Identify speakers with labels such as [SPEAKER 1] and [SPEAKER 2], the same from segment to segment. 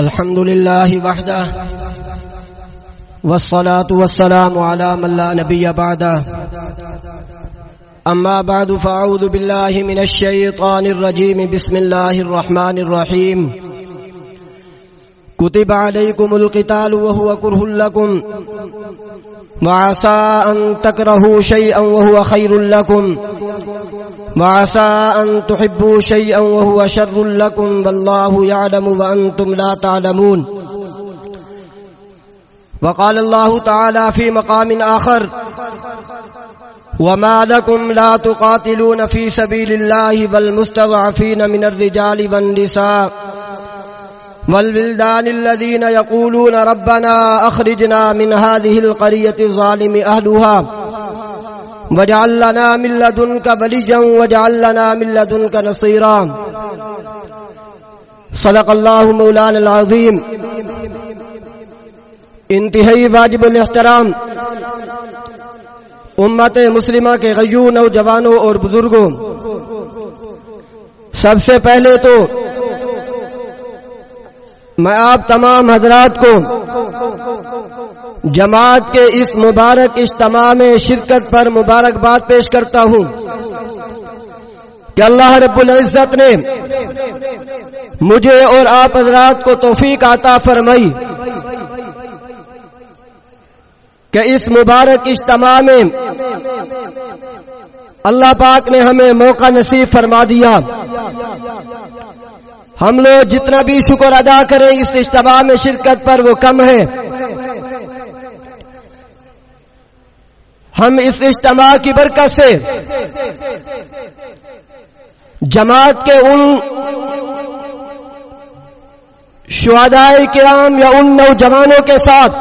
[SPEAKER 1] الحمد لله وحده، والصلاة والسلام على من لا نبي بعده. أما بعد، فأعوذ بالله من الشيطان الرجيم. بسم الله الرحمن الرحيم. كتب عليكم القتال وهو كره لكم وعسى أن تكرهوا شيئا وهو خير لكم وعسى أن تحبوا شيئا وهو شر لكم والله يعلم وأنتم لا تعلمون وقال الله تعالى في مقام آخر وما لكم لا تقاتلون في سبيل الله والمستضعفين من الرجال والنساء والبلدان الذين يقولون ربنا أخرجنا من هذه القرية الظالم أهلها وجعل لنا من لدنك بلجا وجعل لنا من لدنك نصيرا صدق الله مولانا العظيم انتہائی واجب الاحترام امت مسلمہ کے غیون نوجوانوں اور بزرگوں سب سے پہلے تو میں آپ تمام حضرات کو جماعت کے اس مبارک اجتماع میں شرکت پر مبارکباد پیش کرتا ہوں کہ اللہ رب العزت نے مجھے اور آپ حضرات کو توفیق عطا فرمائی کہ اس مبارک اجتماع میں اللہ پاک نے ہمیں موقع نصیب فرما دیا ہم لوگ جتنا بھی شکر ادا کریں اس اجتماع میں شرکت پر وہ کم ہے۔ ہم اس اجتماع کی برکت سے جماعت کے ان شہدائے کرام یا ان نوجوانوں کے ساتھ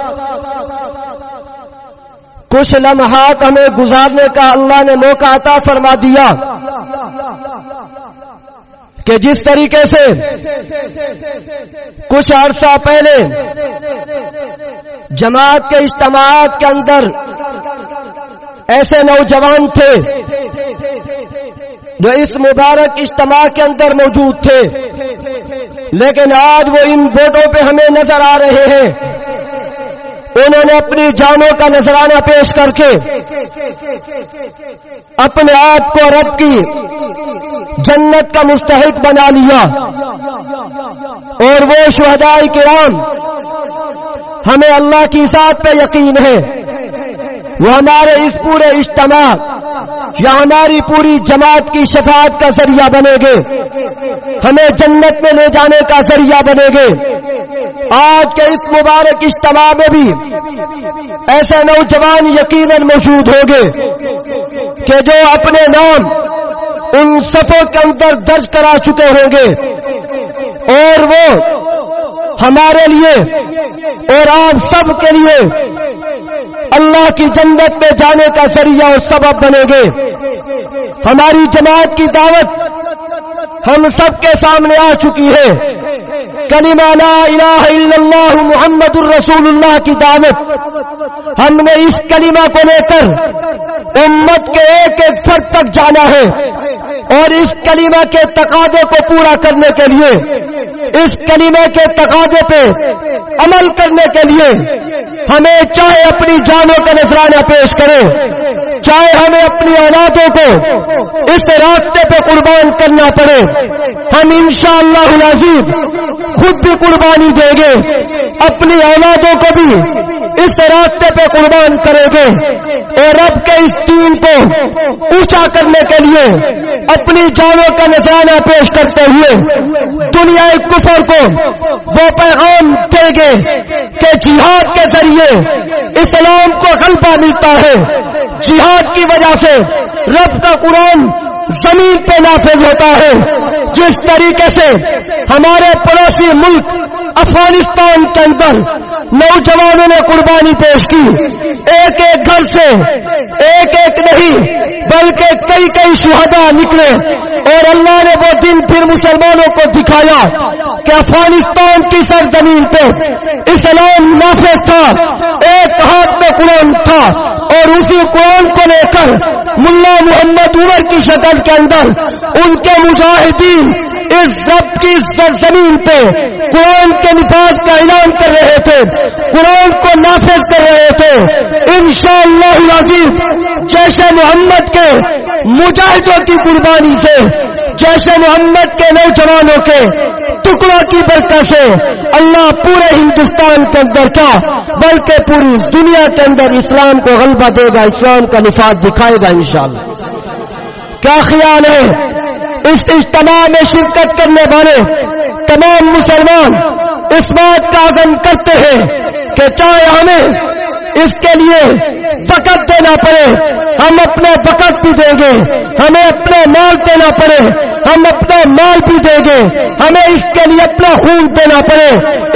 [SPEAKER 1] کچھ لمحات ہمیں گزارنے کا اللہ نے موقع عطا فرما دیا۔ کہ جس طریقے سے کچھ عرصہ پہلے جماعت کے اجتماعات کے اندر ایسے نوجوان تھے جو اس مبارک اجتماع کے اندر موجود تھے، لیکن آج وہ ان بورڈوں پہ ہمیں نظر آ رہے ہیں۔ انہوں نے اپنی جانوں کا نذرانہ پیش کر کے اپنے آپ کو رب کی جنت کا مستحق بنا لیا۔ اور وہ شہدائی کرام ہمیں اللہ کی ذات پہ یقین ہے۔ وہ ہمارے اس پورے اجتماع یا ہماری پوری جماعت کی شفاعت کا ذریعہ بنے گے۔ ہمیں جنت میں لے جانے کا ذریعہ بنے گے۔ آج کے اس مبارک اجتماع میں بھی ایسے نوجوان یقیناً موجود ہوں گے کہ جو اپنے نام ان صفوں کے اندر درج کرا چکے ہوں گے اور وہ ہمارے لیے اور آپ سب کے لیے اللہ کی جنت میں جانے کا ذریعہ اور سبب بنے گے۔ ہماری جماعت کی دعوت ہم سب کے سامنے آ چکی ہے۔ کلمہ لا الہ الا اللہ محمد الرسول اللہ کی دعوت۔ ہم نے اس کلمہ کو لے کر امت کے ایک ایک فرد تک جانا ہے۔ اور اس کلمہ کے تقاضے کو پورا کرنے کے لیے، اس کلمہ کے تقاضے پہ عمل کرنے کے لیے ہمیں چاہے اپنی جانوں کا نذرانہ پیش کرے چاہے ہمیں اپنی اولادوں کو اس راستے پہ قربان کرنا پڑے۔ ہم انشاءاللہ اللہ خود بھی قربانی دیں گے۔ اپنی اولادوں کو بھی اس راستے پہ قربان کریں گے۔ اور رب کے اس دین کو اونچا کرنے کے لیے اپنی جانوں کا نذرانہ پیش کرتے ہوئے دنیا کفر کو وہ پیغام دے گے کہ جہاد کے ذریعے اسلام کو غلبہ ملتا ہے۔ جہاد کی وجہ سے رب کا قرآن زمین پہ نافذ ہوتا ہے۔ جس طریقے سے ہمارے پڑوسی ملک افغانستان کے اندر نوجوانوں نے قربانی پیش کی۔ ایک ایک گھر سے ایک ایک نہیں، بلکہ کئی کئی شہدا نکلے۔ اور اللہ نے وہ دن پھر مسلمانوں کو دکھایا کہ افغانستان کی سرزمین پہ اسلام نافذ تھا، ایک ہاتھ میں قرآن تھا۔ اور اسی قرآن کو لے کر ملا محمد عمر کی شکل کے اندر ان کے مجاہدین اس رب کی زمین پہ قرآن کے نفاذ کا اعلان کر رہے تھے، قرآن کو نافذ کر رہے تھے۔ انشاءاللہ العزیز، جیش محمد کے مجاہدوں کی قربانی سے، جیش محمد کے نوجوانوں کے ٹکڑوں کی برکت سے اللہ پورے ہندوستان کے اندر کیا؟ بلکہ پوری دنیا کے اندر اسلام کو غلبہ دے گا، اسلام کا نفاذ دکھائے گا انشاءاللہ۔ کیا خیال ہے؟ اس اجتماع میں شرکت کرنے والے تمام مسلمان اس بات کا عزم کرتے ہیں کہ چاہے ہمیں اس کے لیے وقت دینا پڑے۔ ہم اپنا وقت بھی دیں گے۔ ہمیں اپنا مال دینا پڑے۔ ہم اپنا مال بھی دیں گے۔ ہمیں اس کے لیے اپنا خون دینا پڑے۔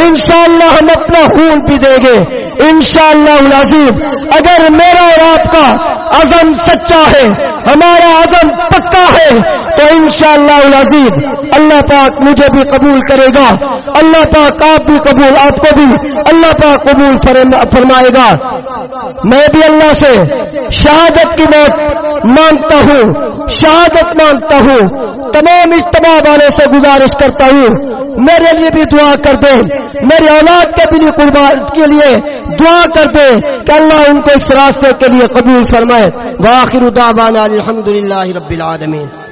[SPEAKER 1] انشاءاللہ ہم اپنا خون بھی دیں گے۔ انشاءاللہ اللہ اگر میرا اور آپ کا عزم سچا ہے، ہمارا عزم پکا ہے۔ تو انشاءاللہ اللہ اللہ پاک مجھے بھی قبول کرے گا۔ اللہ پاک آپ بھی قبول، آپ کو بھی۔ اللہ پاک قبول فرمائے گا۔ میں بھی اللہ سے شہادت کی موت مانگتا ہوں، شہادت مانگتا ہوں۔ تمام اجتماع والے سے گزارش کرتا ہوں، میرے لیے بھی دعا کر دیں۔ میری اولاد کے بھی قربان کے لیے دعا کر دیں کہ اللہ ان کو اس راستے کے لیے قبول فرمائے۔ واخر دعوانا الحمد للہ رب العالمین۔